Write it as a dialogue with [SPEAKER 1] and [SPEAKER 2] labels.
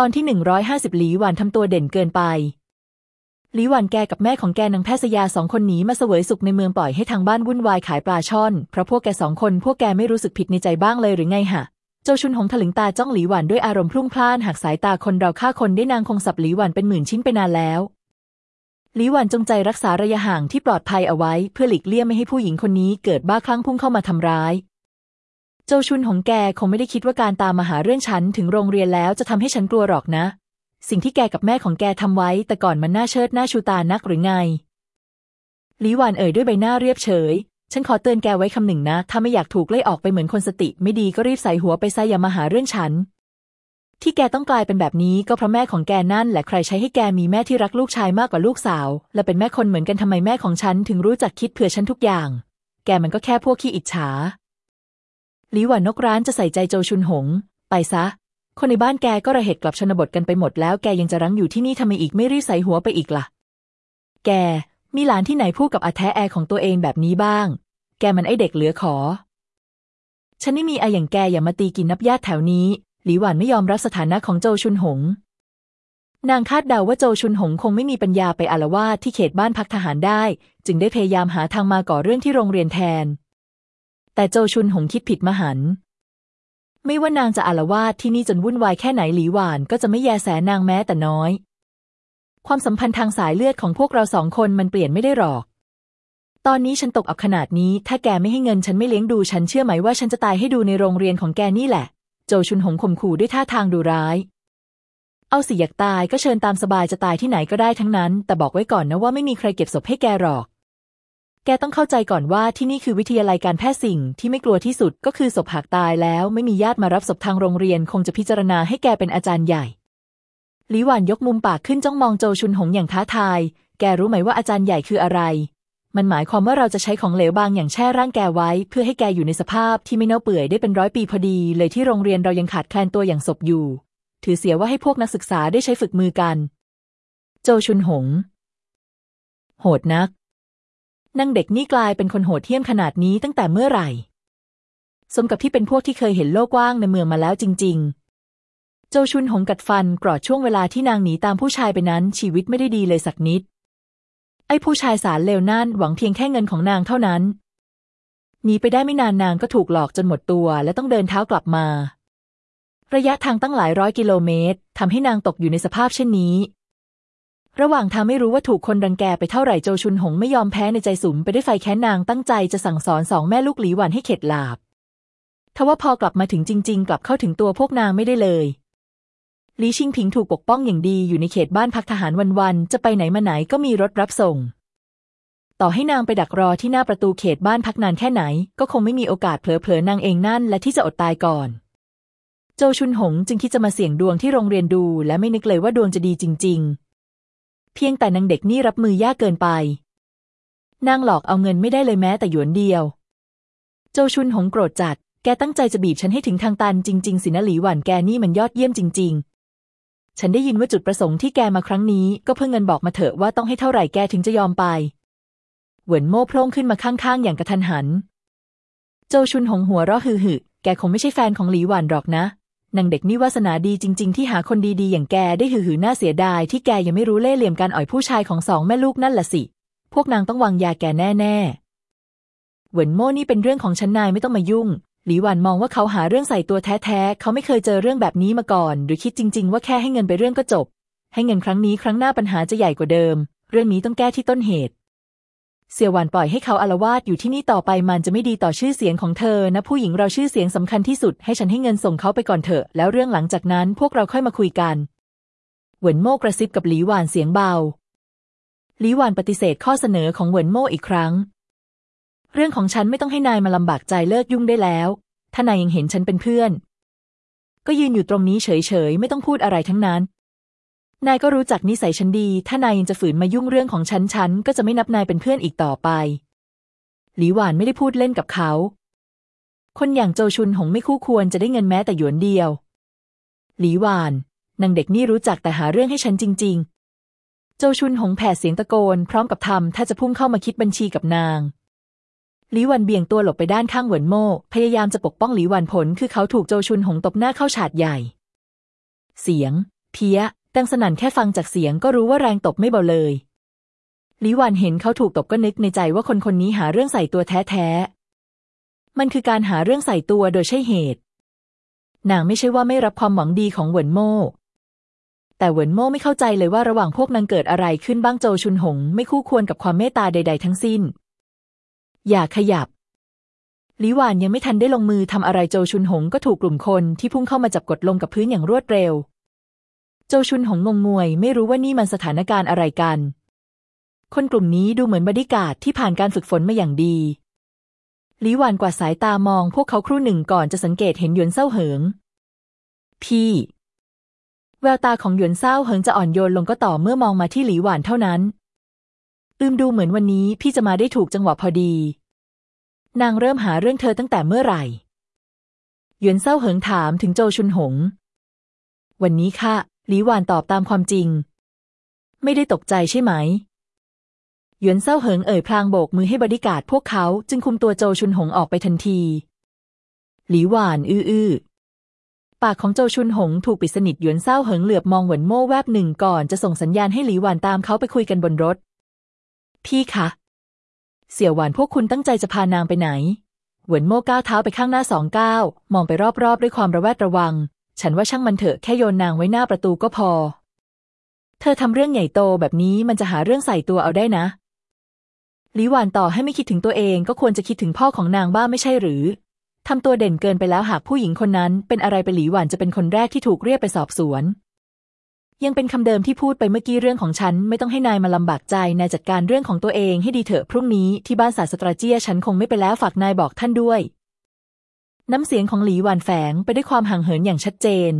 [SPEAKER 1] ตอนที่หนึ่งร้อยห้าสิบหลีหวานทำตัวเด่นเกินไป หลีหวานแกกับแม่ของแกนางแพทย์สยาสองคนหนีมาเสวยสุขในเมืองปล่อยให้ทางบ้านวุ่นวายขายปลาช่อน เพราะพวกแกสองคนพวกแกไม่รู้สึกผิดในใจบ้างเลยหรือไงฮะโจชุนหงถลึงตาจ้องหลีหวานด้วยอารมณ์พลุ่งพล่านหากสายตาคนเราฆ่าคนได้นางคงสับหลีหวานเป็นหมื่นชิ้นไปนานแล้วหลีหวานจงใจรักษาระยะห่างที่ปลอดภัยเอาไว้ เพื่อหลีกเลี่ยงไม่ให้ผู้หญิงคนนี้เกิดบ้าคลั่งพุ่งเข้ามาทำร้าย โจชุนของแกคงไม่ได้คิดว่าการตามมาหาเรื่องฉันถึงโรงเรียนแล้วจะทำให้ฉันกลัวหรอกนะ สิ่งที่แกกับแม่ของแกทำไว้แต่ก่อนมันน่าเชิดน่าชูตานักหรือไงหลีหวานเอ่ยด้วยใบหน้าเรียบเฉย ฉันขอเตือนแกไว้คำหนึ่งนะ ถ้าไม่อยากถูกไล่ออกไปเหมือนคนสติ ไม่ดีก็รีบใส่หัวไปซะอย่ามาหาเรื่องฉัน ที่แกต้องกลายเป็นแบบนี้ก็เพราะแม่ของแกนั่นแหละใครใช้ให้แกมีแม่ที่รักลูกชายมากกว่าลูกสาว และเป็นแม่คนเหมือนกันทำไมแม่ของฉันถึงรู้จักคิดเผื่อฉันทุกอย่าง แกมันก็แค่พวกขี้อิจฉา หลีหวานนกร้านจะใส่ใจโจชุนหง ไปซะ คนในบ้านแกก็ระเหตุกลับชนบทกันไปหมดแล้วแกยังจะรั้งอยู่ที่นี่ทำไมอีกไม่รีบใส่หัวไปอีกล่ะ แก มีหลานที่ไหนพูดกับอาแท้แอของตัวเองแบบนี้บ้าง แกมันไอเด็กเหลือขอ ฉันไม่มีไออย่างแกอย่ามาตีกินนับญาติแถวนี้ หลีหวานไม่ยอมรับสถานะของโจชุนหง นางคาดเดาว่าโจชุนหงคงไม่มีปัญญาไปอาละวาดที่เขตบ้านพักทหารได้ จึงได้พยายามหาทางมาก่อเรื่องที่โรงเรียนแทน แต่โจชุนหงคิดผิดมหันต์ไม่ว่านางจะอาลวาดที่นี่จนวุ่นวายแค่ไหนหลีหวานก็จะไม่แยแสนางแม้แต่น้อย ความสัมพันธ์ทางสายเลือดของพวกเราสองคนมันเปลี่ยนไม่ได้หรอก ตอนนี้ฉันตกอับขนาดนี้ ถ้าแกไม่ให้เงินฉันไม่เลี้ยงดูฉันเชื่อไหมว่าฉันจะตายให้ดูในโรงเรียนของแกนี่แหละ โจชุนหงข่มขู่ด้วยท่าทางดูร้ายเอาสิอยากตายก็เชิญตามสบายจะตายที่ไหนก็ได้ทั้งนั้น แต่บอกไว้ก่อนนะว่าไม่มีใครเก็บศพให้แกหรอก แกต้องเข้าใจก่อนว่าที่นี่คือวิทยาลัยการแพทย์สิ่งที่ไม่กลัวที่สุดก็คือศพหากตายแล้วไม่มีญาติมารับศพทางโรงเรียนคงจะพิจารณาให้แกเป็นอาจารย์ใหญ่หลีหวานยกมุมปากขึ้นจ้องมองโจชุนหงอย่างท้าทาย แกรู้ไหมว่าอาจารย์ใหญ่คืออะไร มันหมายความว่าเราจะใช้ของเหลวบางอย่างแช่ร่างแกไว้ เพื่อให้แกอยู่ในสภาพที่ไม่เน่าเปื่อยได้เป็นร้อยปีพอดี เลยที่โรงเรียนเรายังขาดแคลนตัวอย่างศพอยู่ ถือเสียว่าให้พวกนักศึกษาได้ใช้ฝึกมือกัน โจชุนหง โหดนัก นางเด็กนี่กลายเป็นคนโหดเหี้ยมขนาดนี้ตั้งแต่เมื่อไหร่ สมกับที่เป็นพวกที่เคยเห็นโลกกว้างในเมืองมาแล้วจริงๆโจชุนหงกัดฟันกรอดช่วงเวลาที่นางหนีตามผู้ชายไปนั้นชีวิตไม่ได้ดีเลยสักนิด ไอ้ผู้ชายสารเลวนั่นหวังเพียงแค่เงินของนางเท่านั้นหนีไปได้ไม่นานนางก็ถูกหลอกจนหมดตัว และต้องเดินเท้ากลับมา ระยะทางตั้งหลายร้อยกิโลเมตรทำให้นางตกอยู่ในสภาพเช่นนี้ ระหว่างทางไม่รู้ว่าถูกคนรังแกไปเท่าไหร่โจชุนหงไม่ยอมแพ้ในใจสุมไปได้วยไฟแค้นนางตั้งใจจะสั่งสอนสองแม่ลูกหลีหวันให้เข็ดหลาบทว่าพอกลับมาถึงจริง ๆ กลับเข้าถึงตัวพวกนางไม่ได้เลยหลีชิงผิงถูกปกป้องอย่างดีอยู่ในเขตบ้านพักทหารวันๆจะไปไหนมาไหนก็มีรถรับส่ง ต่อให้นางไปดักรอที่หน้าประตูเขตบ้านพักนานแค่ไหน ก็คงไม่มีโอกาสเผลอๆนางเองนั่นและที่จะอดตายก่อน โจชุนหงจึงคิดจะมาเสี่ยงดวงที่โรงเรียนดู และไม่นึกเลยว่าดวงจะดีจริง ๆ เพียงแต่นางเด็กนี่รับมือยากเกินไป นางหลอกเอาเงินไม่ได้เลยแม้แต่หยวนเดียว โจชุนหงโกรธจัด แกตั้งใจจะบีบฉันให้ถึงทางตันจริง ๆ สินะหลีหวันแกนี่มันยอดเยี่ยมจริง ๆ ฉันได้ยินว่าจุดประสงค์ที่แกมาครั้งนี้ก็เพื่อเงินบอกมาเถอะว่าต้องให้เท่าไหร่แกถึงจะยอมไป เหวินโม่โพล่งขึ้นมาข้างๆอย่างกระทันหัน โจชุนหงหัวเราะฮือๆแกคงไม่ใช่แฟนของหลีหวันหรอกนะ นางเด็กนี่วาสนาดีจริง ๆ ที่หาคนดีๆ อย่างแกได้หือๆน่าเสียดายที่แกยังไม่รู้เล่ห์เหลี่ยมการอ่อยผู้ชายของสองแม่ลูกนั่นละสิ พวกนางต้องวางยาแกแน่ๆเหวินโม่นี่เป็นเรื่องของฉันนายไม่ต้องมายุ่ง หลีหวันมองว่าเขาหาเรื่องใส่ตัวแท้ๆเขาไม่เคยเจอเรื่องแบบนี้มาก่อน หรือคิดจริง ๆ ว่าแค่ให้เงินไปเรื่องก็จบ ให้เงินครั้งนี้ครั้งหน้าปัญหาจะใหญ่กว่าเดิม เรื่องนี้ต้องแก้ที่ต้นเหตุ เสี่ยวหวานปล่อยให้เขาอารวาสอยู่ที่นี่ต่อไปมันจะไม่ดีต่อชื่อเสียงของเธอนะผู้หญิงเราชื่อเสียงสำคัญที่สุดให้ฉันให้เงินส่งเขาไปก่อนเถอะแล้วเรื่องหลังจากนั้นพวกเราค่อยมาคุยกันเหวินโม่กระซิบกับหลีหวานเสียงเบาหลีหวานปฏิเสธข้อเสนอของเหวินโม่อีกครั้ง เรื่องของฉันไม่ต้องให้นายมาลำบากใจเลิกยุ่งได้แล้ว ถ้านายยังเห็นฉันเป็นเพื่อน ก็ยืนอยู่ตรงนี้เฉยๆไม่ต้องพูดอะไรทั้งนั้น นายก็รู้จักนิสัยฉันดี ถ้านายยังจะฝืนมายุ่งเรื่องของฉันฉันก็จะไม่นับนายเป็นเพื่อนอีกต่อไป หลีหวานไม่ได้พูดเล่นกับเขา คนอย่างโจชุนหงไม่คู่ควรจะได้เงินแม้แต่หยวนเดียว หลีหวานนางเด็กนี่รู้จักแต่หาเรื่องให้ฉันจริง ๆ โจชุนหงแผดเสียงตะโกน พร้อมกับทำถ้าจะพุ่งเข้ามาคิดบัญชีกับนางหลีหวันเบี่ยงตัวหลบไปด้านข้างเหวินโม่พยายามจะปกป้องหลีหวันผล คือเขาถูกโจชุนหงตบหน้าเข้าฉาดใหญ่ เสียง เพี้ย ดังสนั่นแค่ฟังจากเสียงก็รู้ว่าแรงตบไม่เบาเลยลิวานเห็นเขาถูกตบก็นึกในใจว่าคนคนนี้หาเรื่องใส่ตัวแท้ๆ มันคือการหาเรื่องใส่ตัวโดยใช่เหตุ นางไม่ใช่ว่าไม่รับความหวังดีของเหวินโม่ แต่เหวินโม่ไม่เข้าใจเลยว่าระหว่างพวกนางเกิดอะไรขึ้นบ้างโจชุนหง ไม่คู่ควรกับความเมตตาใด ๆ ทั้งสิ้น อย่าขยับลิวานยังไม่ทันได้ลงมือทำอะไรโจชุนหงก็ถูกกลุ่มคนที่พุ่งเข้ามาจับกดลงกับพื้นอย่างรวดเร็ว โจชุนหงงงงวย ไม่รู้ว่านี่มันสถานการณ์อะไรกัน คนกลุ่มนี้ดูเหมือนบดิการดที่ผ่านการฝึกฝนมาอย่างดีลิหวานกว่าสายตามองพวกเขาครู่หนึ่งก่อนจะสังเกตเห็นหยวนเศร้าเหิง พี่ แววตาของหยวนเศร้าเหิงจะอ่อนโยนลงก็ต่อเมื่อมองมาที่หลีหวานเท่านั้น อืมดูเหมือนวันนี้พี่จะมาได้ถูกจังหวะพอดี นางเริ่มหาเรื่องเธอตั้งแต่เมื่อไหร่ หยวนเศร้าเหิงถามถึงโจชุนหง วันนี้ค่ะ หลีหวานตอบตามความจริง ไม่ได้ตกใจใช่ไหม หยวนเศร้าเหิงเอ่ยพลางโบกมือให้บริการพวกเขาจึงคุมตัวโจชุนหงออกไปทันที หลีหวานอื้อปากของโจชุนหงถูกปิดสนิทหยวนเศร้าเหิงเหลือบมองเหวินโม่แวบหนึ่งก่อนจะส่งสัญญาณให้หลีหวานตามเขาไปคุยกันบนรถ พี่คะ เสี่ยวหวานพวกคุณตั้งใจจะพานางไปไหนเหวินโม่ก้าวเท้าไปข้างหน้าสองก้าวมองไปรอบๆ ด้วยความระแวดระวัง ฉันว่าช่างมันเถอะแค่โยนนางไว้หน้าประตูก็พอ เธอทำเรื่องใหญ่โตแบบนี้มันจะหาเรื่องใส่ตัวเอาได้นะลิหวานต่อให้ไม่คิดถึงตัวเองก็ควรจะคิดถึงพ่อของนางบ้างไม่ใช่หรือทำตัวเด่นเกินไปแล้วหากผู้หญิงคนนั้น เป็นอะไรไปหลีหวานจะเป็นคนแรกที่ถูกเรียกไปสอบสวน ยังเป็นคำเดิมที่พูดไปเมื่อกี้เรื่องของฉัน ไม่ต้องให้นายมาลำบากใจนายจัดการเรื่องของตัวเองให้ดีเถอะพรุ่งนี้ที่บ้านศาสตราเจียฉันคงไม่ไปแล้วฝากนายบอกท่านด้วย น้ำเสียงของหลีหวานแฝงไปด้วยความห่างเหินอย่างชัดเจน